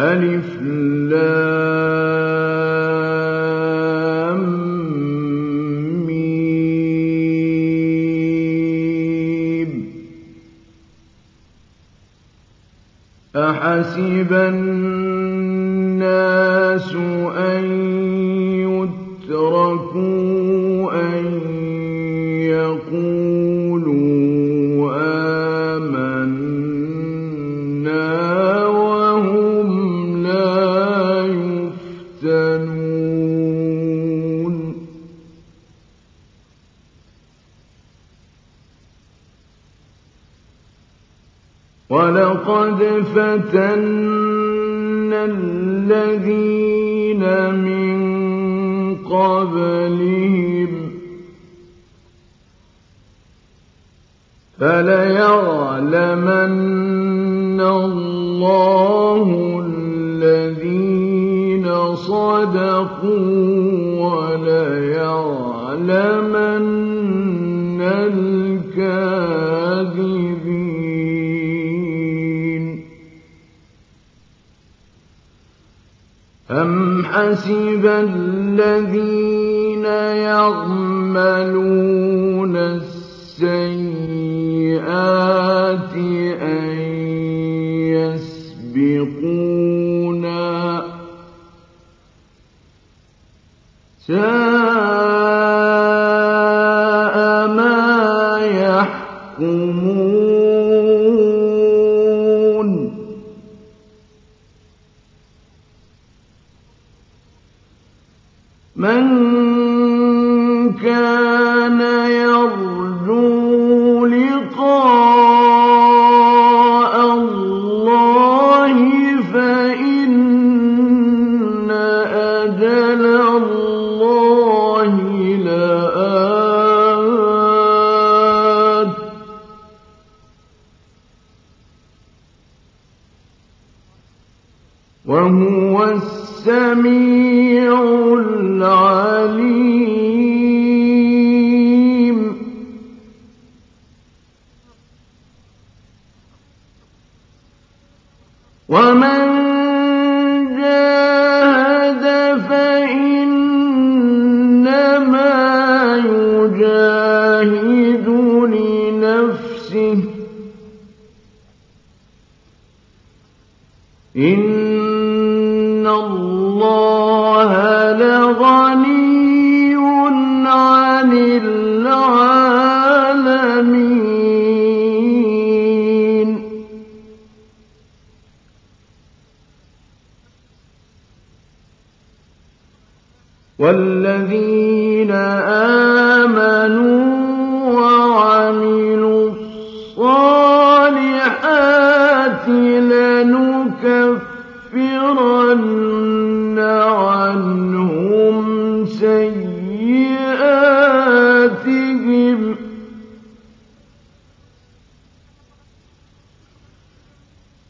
ألف لام أحسب الناس فتن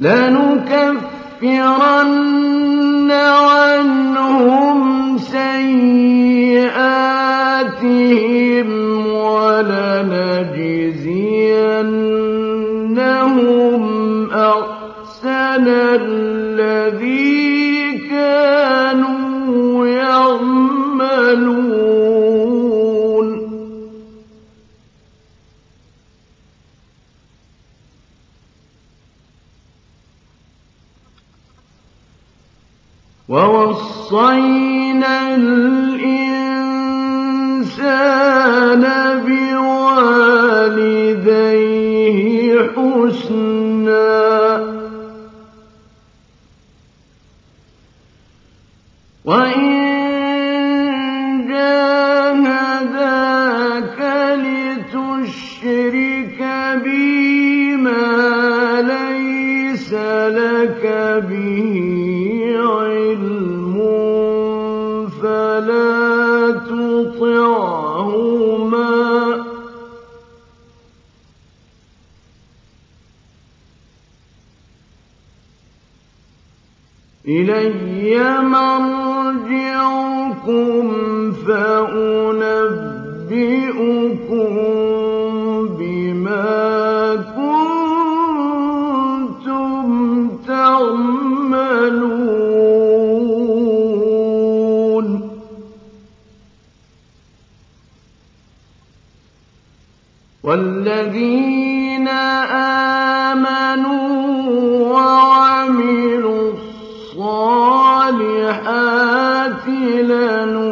لنكفرن عنهم سيئاتهم ولنجزينهم أحسن ووصينا الإنسان بوالديه حسنا. وإن إلي مرجعكم فأنبئكم بما والذين آمنوا وعملوا الصالحات لنور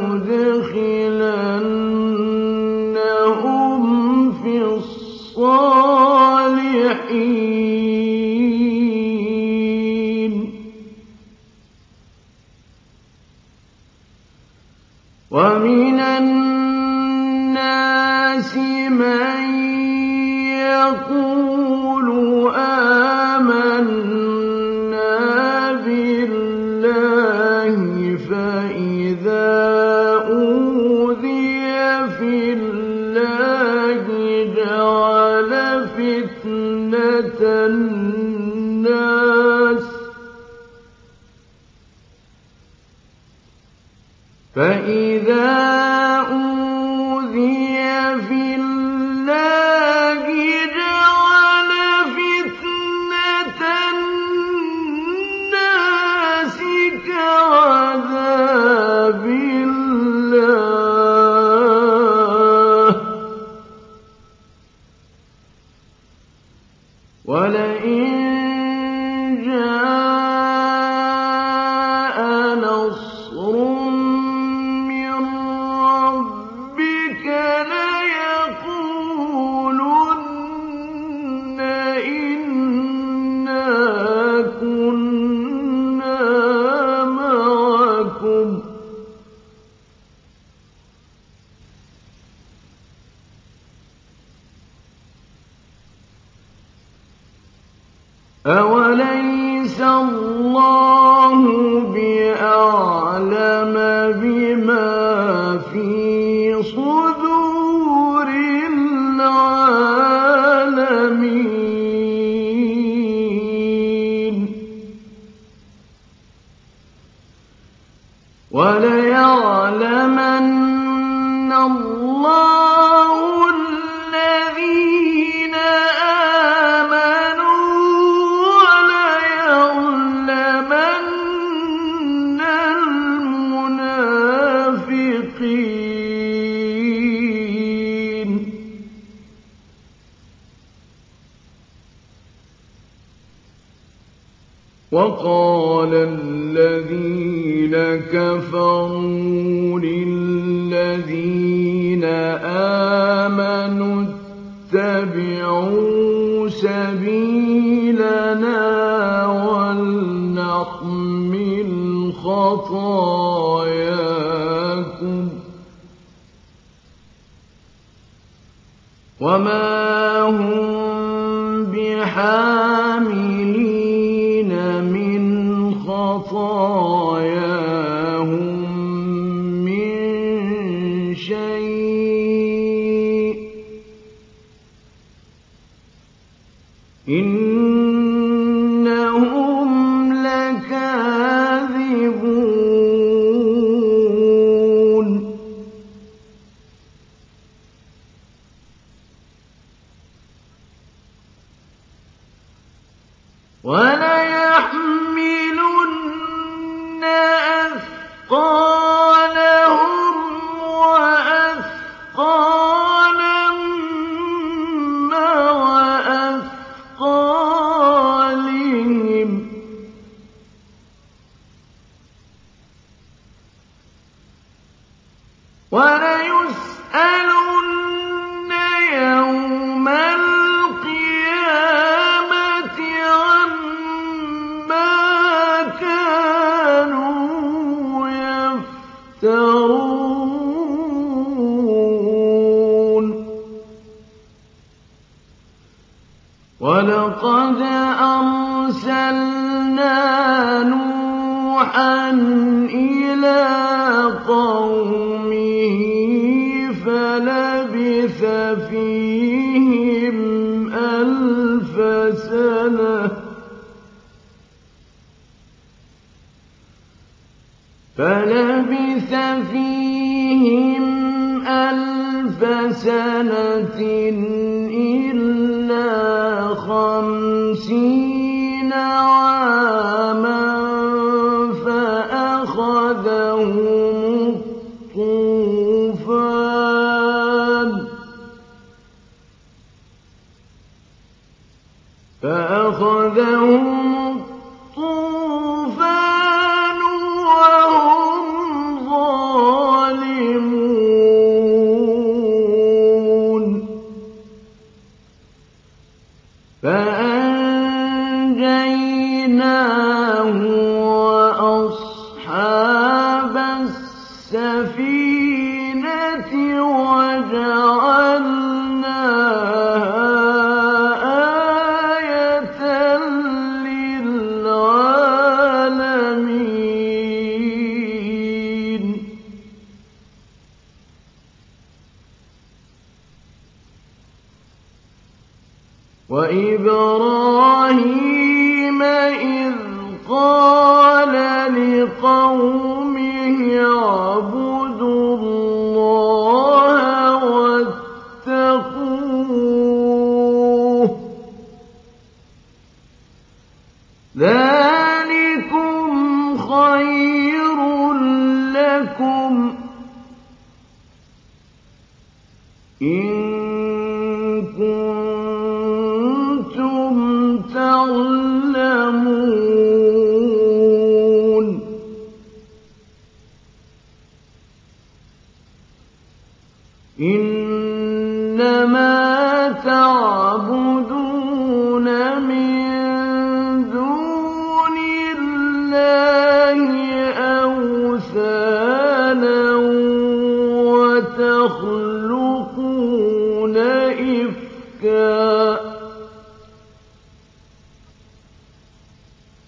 أوليس الله قال الذين كفروا للذين آمنوا اتبعوا سبيلنا ولنحمل خطاياكم وما هم بحال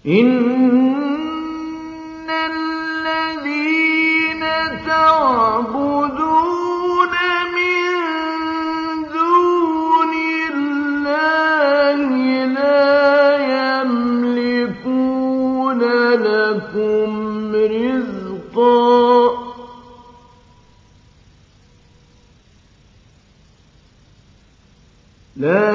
إن الذين تعبدون من دون الله لا يملكون لكم رزقا لا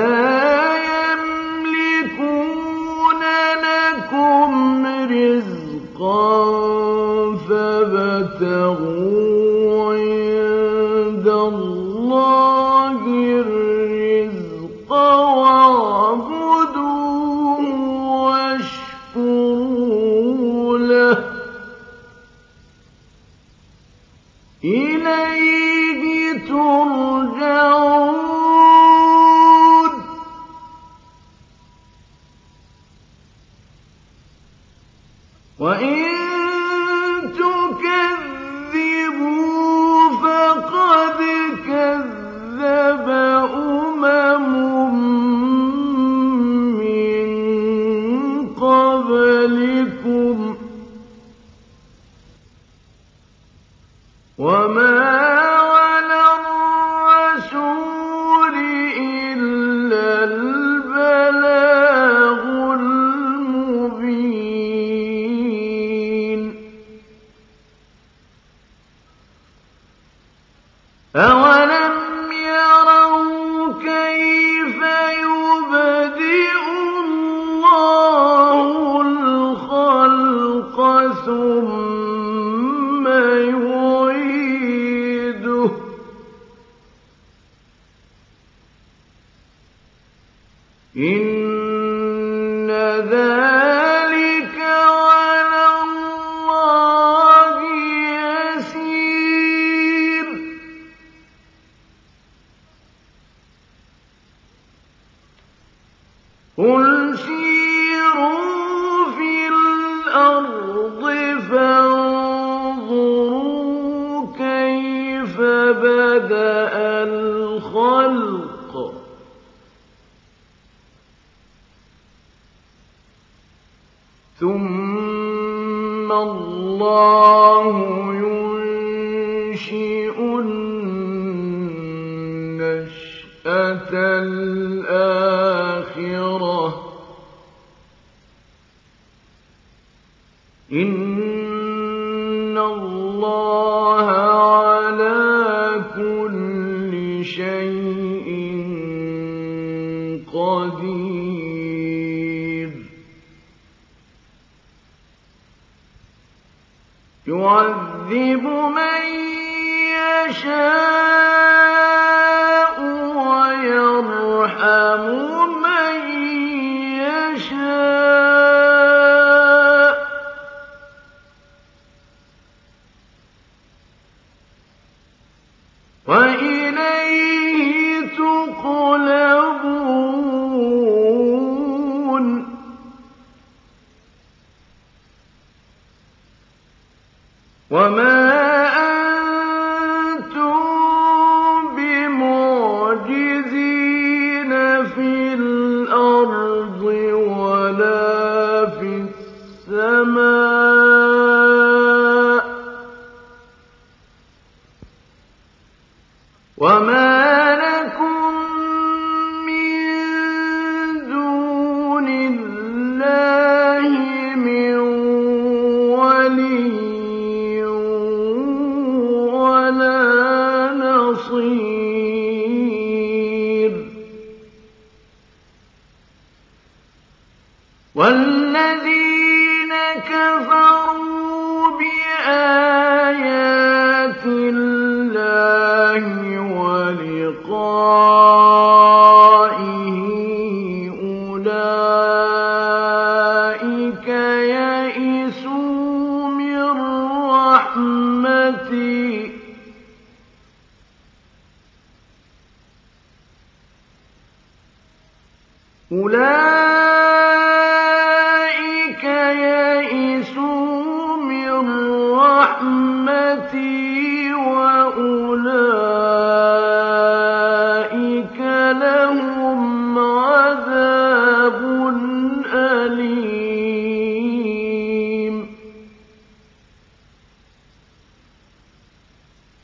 وإن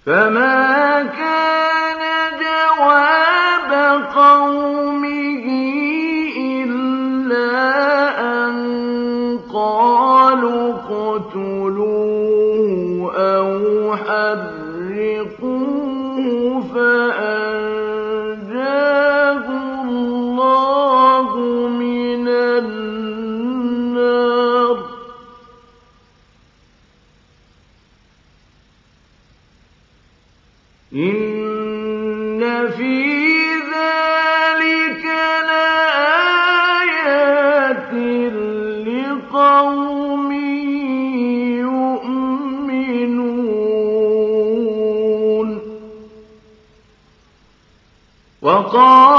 فما كان وقال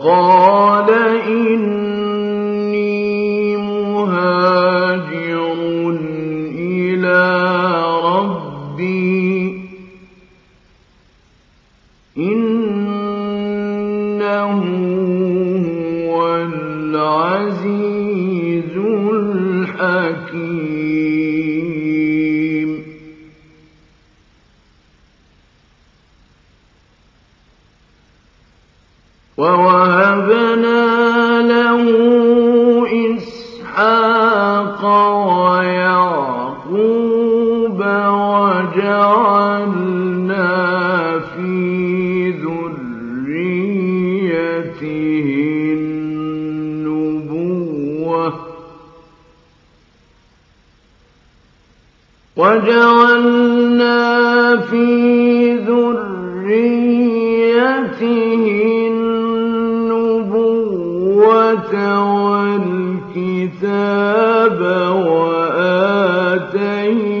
وآتيناه أجره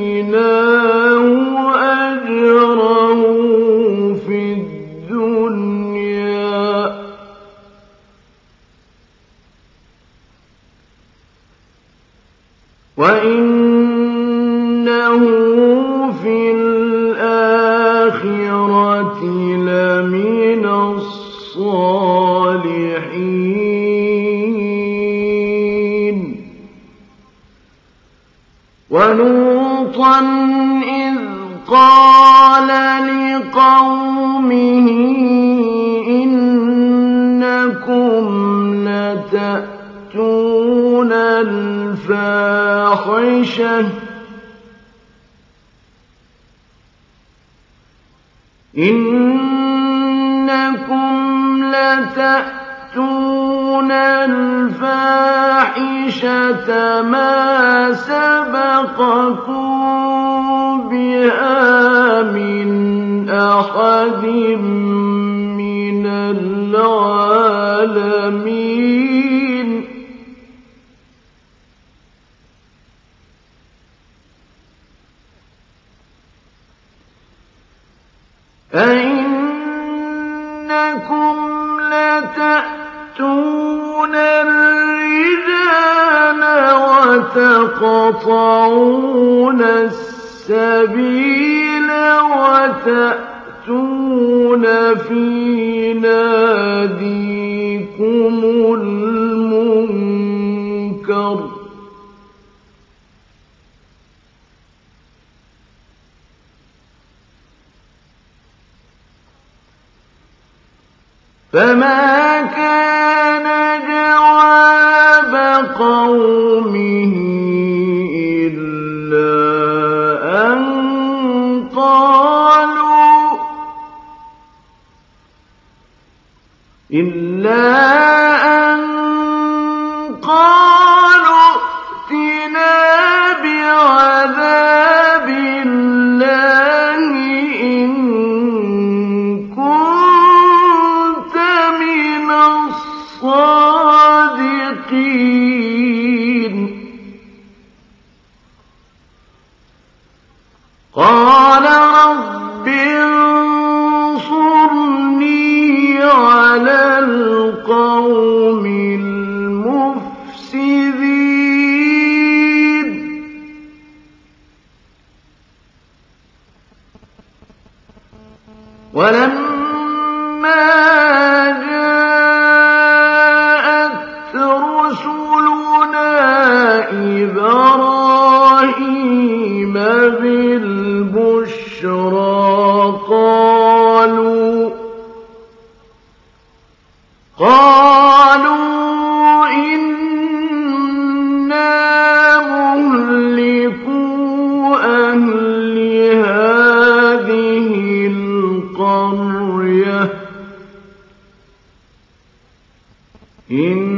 إِنَّكُمْ لَتَأْتُونَ الْفَاحِشَةَ مَا سَبَقَكُم بِهَا مِنْ أَحَدٍ مِّنَ الْعَالَمِينَ. أَئِنَّكُمْ لَتَأْتُونَ الرِّجَالَ وَتَقْطَعُونَ السَّبِيلَ وَتَأْتُونَ فِي نَادِيكُمُ الْمُنكَرَ ۖ فَمَا كَانَ جَوَابَ قَوْمِهِ إِلَّا أَن قَالُوا قَالَ رَبِّ انصُرْنِي عَلَى الْقَوْمِ الْمُفْسِدِينَ. وَلَمَّا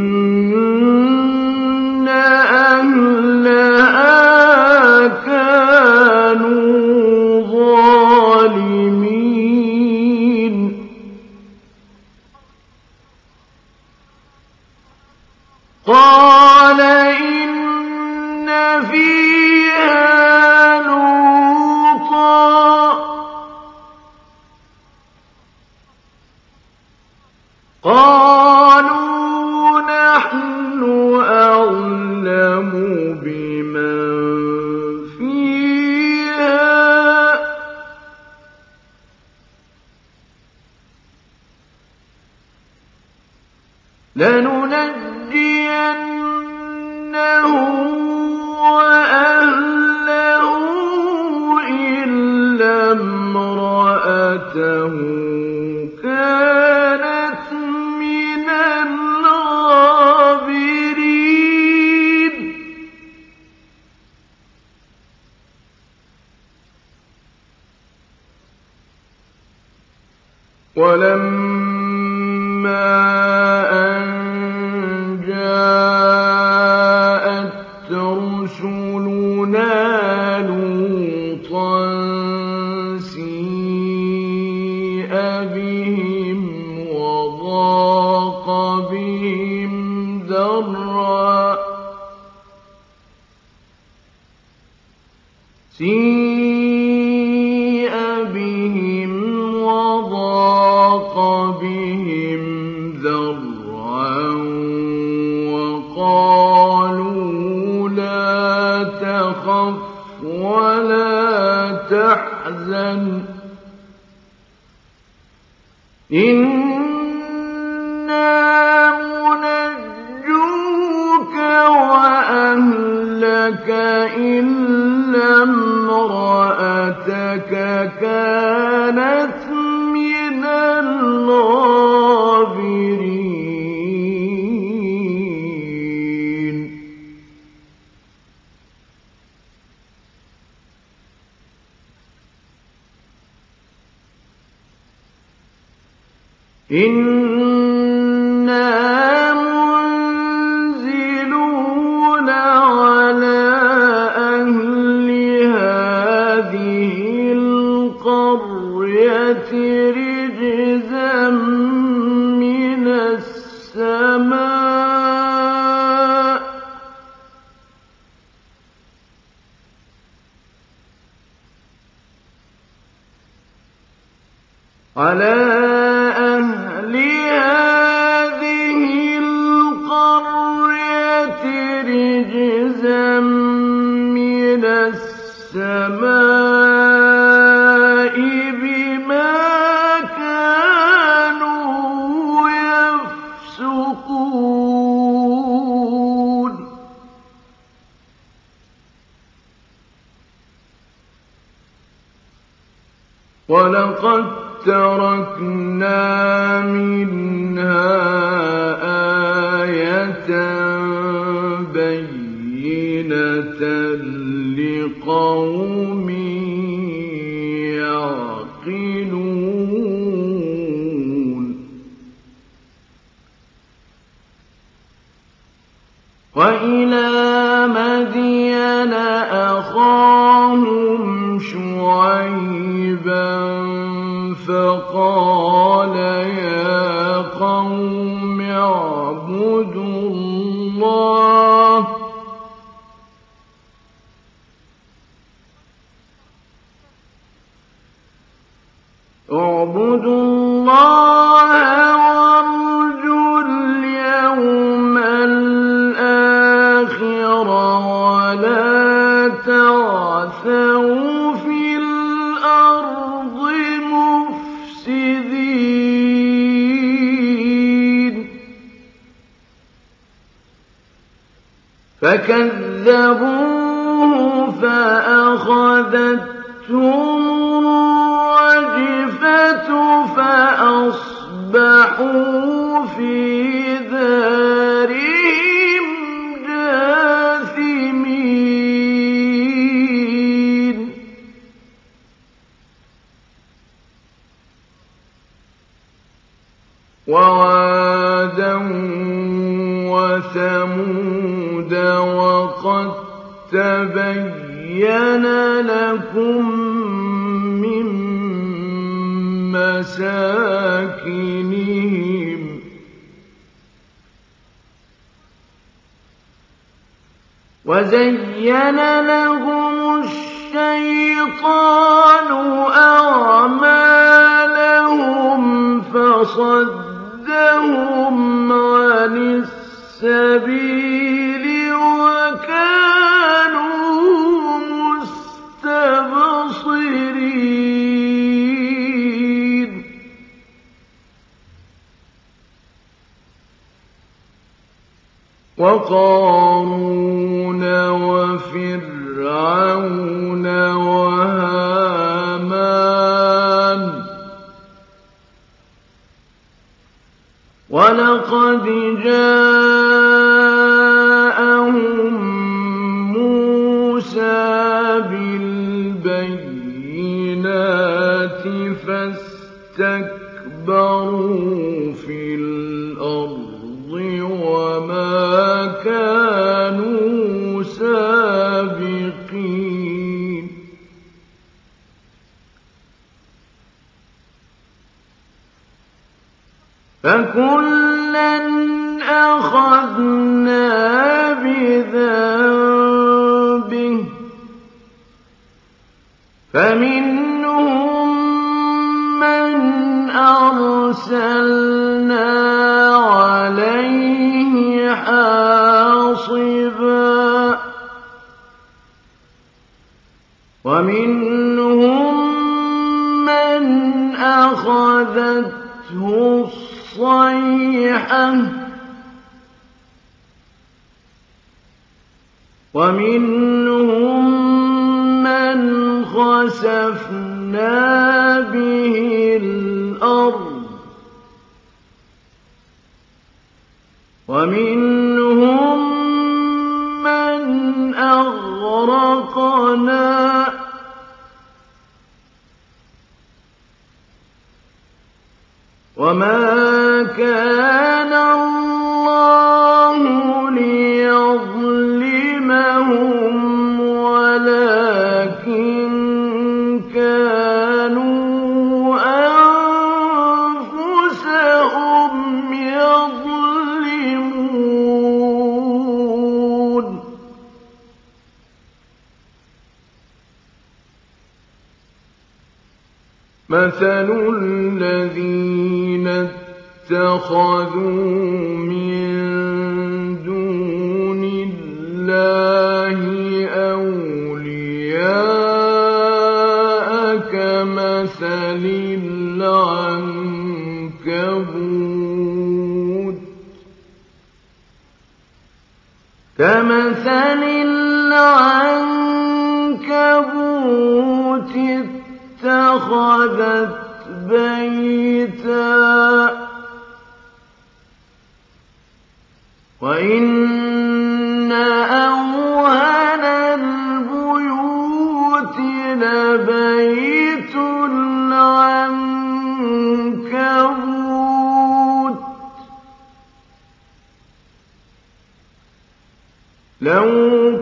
Mm-hmm. تحزن إنا إن ولقد تركنا منها آية بينة لقوم يعقلون. وإلى مدين أخاهم شعيبا فقال يا قوم اعبدوا الله. اعبدوا الله فكذبوه فأخذتهم الرجفة فأصبحوا في دارهم وقد تبين لكم من مساكنهم. وزين لهم الشيطان أعمالهم فصدهم عن السبيل. وقارون وفرعون وهامان ولقد جاءهم موسى بالبينات فكلا أخذنا بذنبه فمنهم من أرسلنا عليه حاصبا ومنهم أخذته الصيحة ومنهم من خسفنا به الأرض. ومنهم من أغرقنا وما كان الله ليظلمهم ولكن كانوا أنفسهم يظلمون مثل الذين اتخذوا من دون الله أولياء كمثل العنكبوت كمثل العنكبوت اتخذت بيتا وإن أوهن البيوت لبيت العنكبوت لو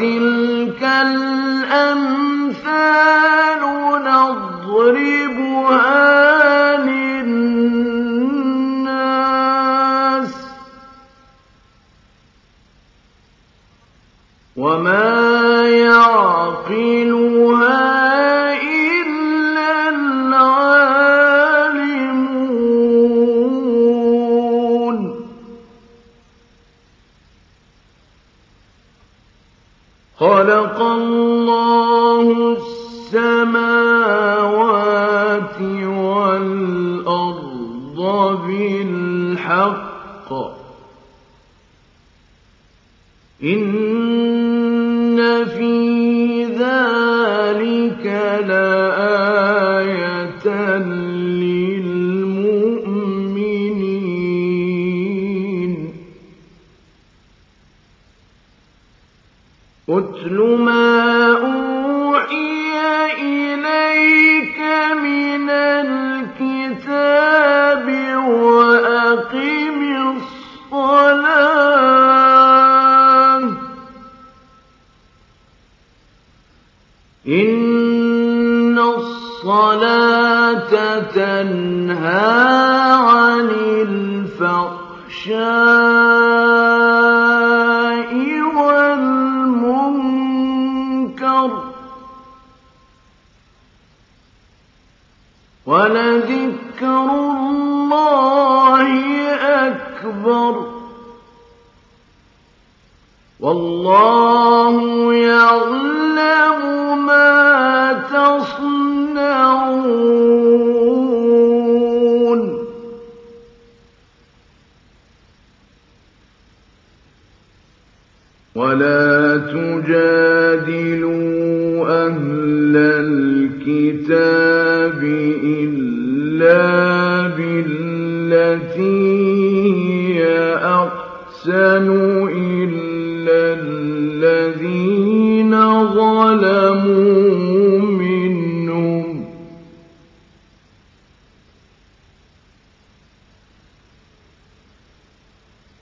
وتلك إن في ذلك لآية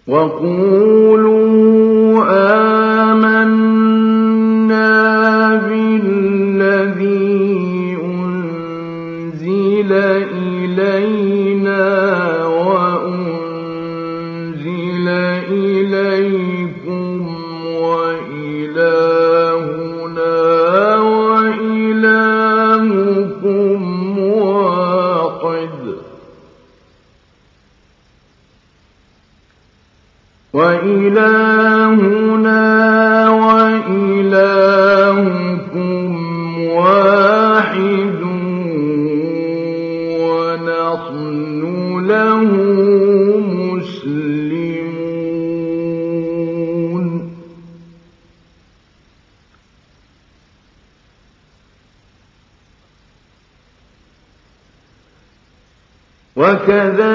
وقولوا وكذلك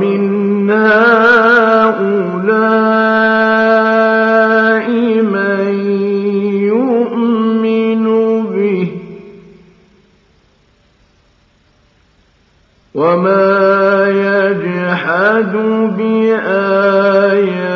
من يؤمن به. وما يجحد بآياته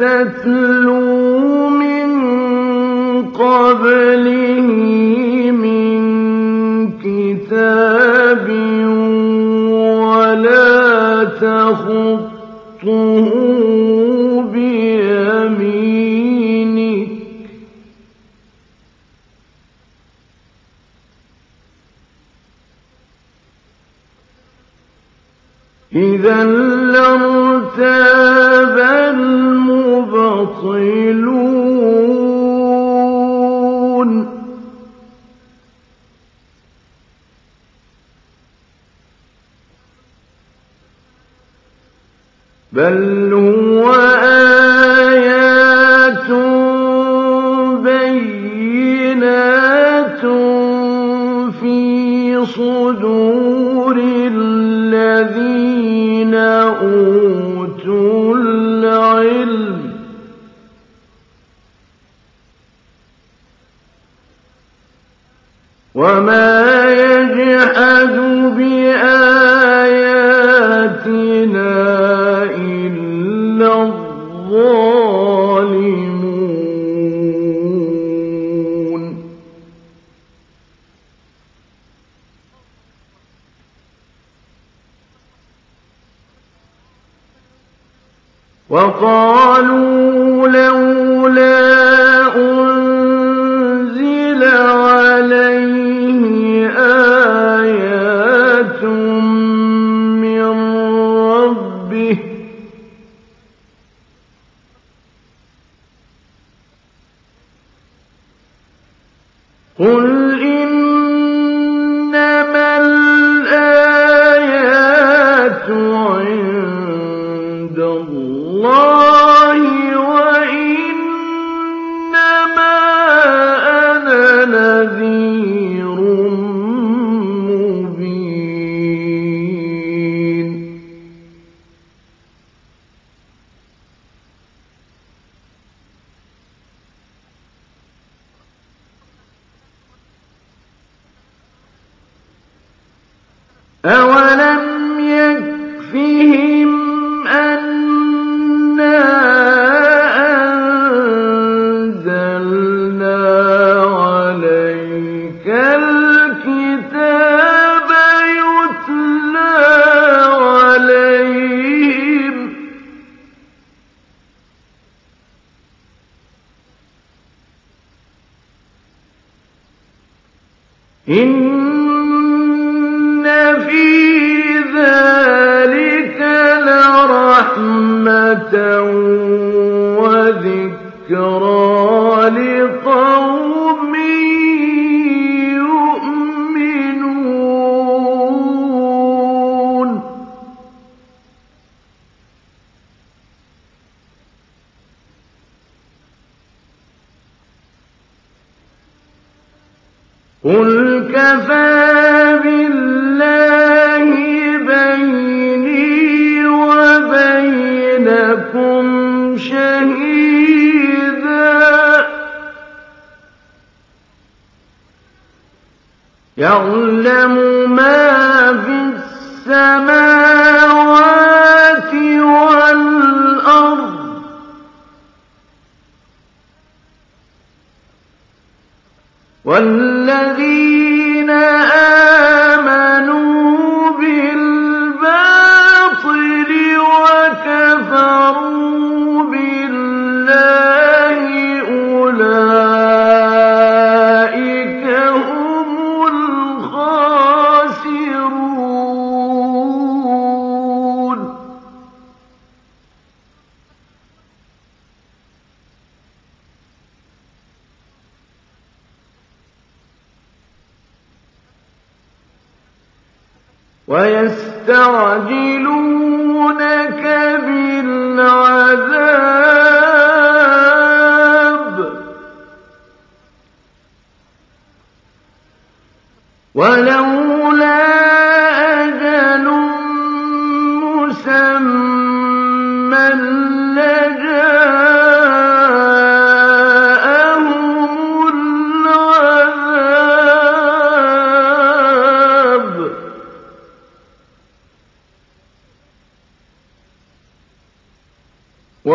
ليست بل وقالوا لو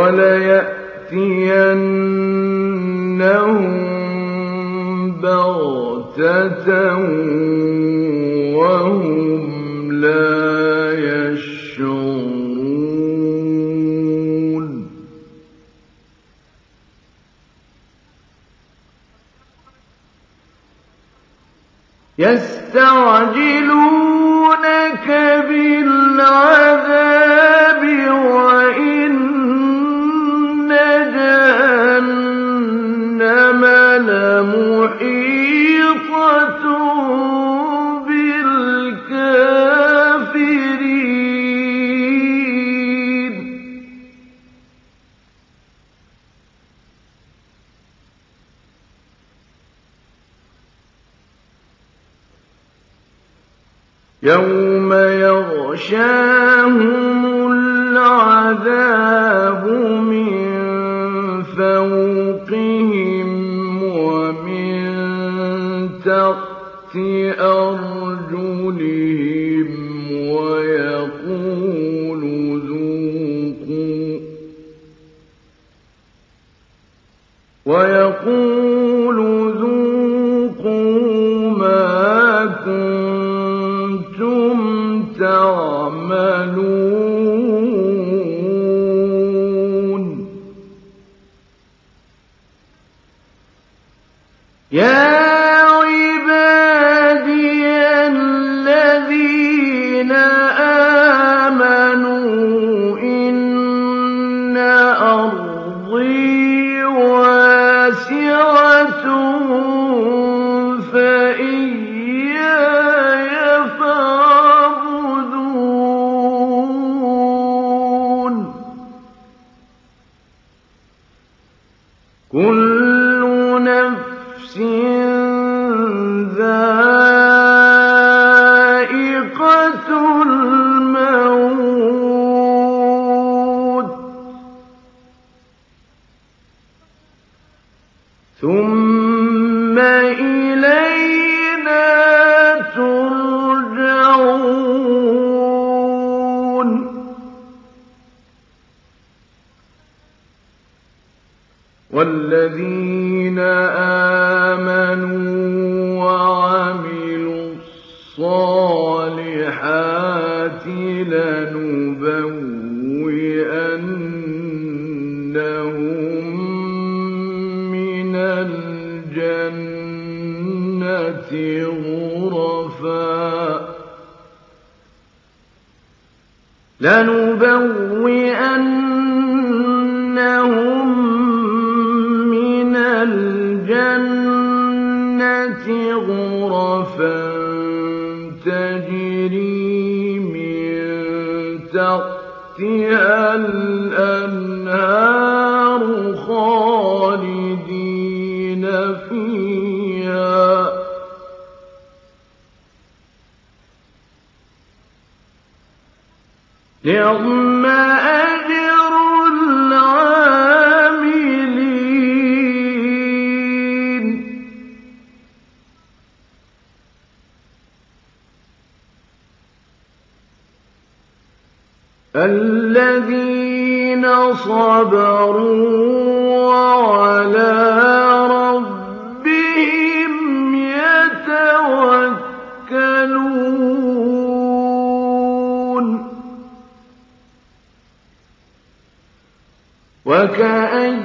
وليأتينهم الْجَنَّةِ غُرَفًا تَجْرِي مِن تَحْتِهَا الْأَنْهَارُ خَالِدِينَ فِيهَا ۚ. نِعْمَ صَبَرُوا وَعَلَىٰ رَبِّهِمْ يَتَوَكَّلُونَ. وَكَأَيِّن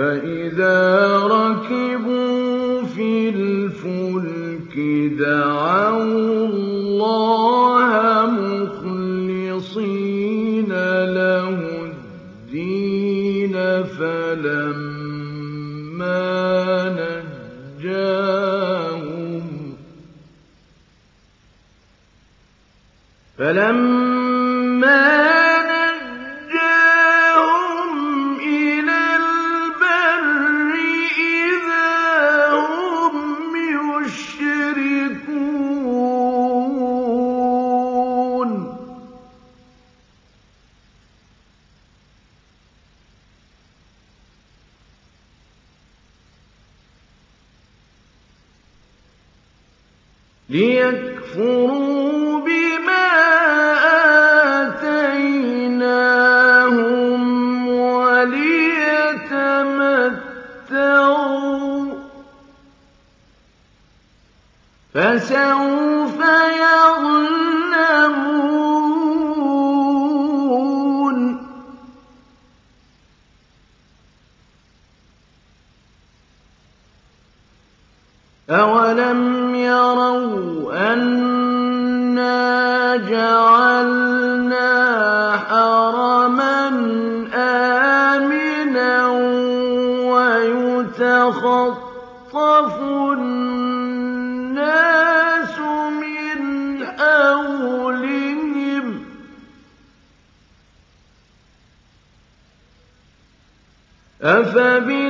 فإذا ركبوا في الفلك دعوا النَّاسُ مِنْ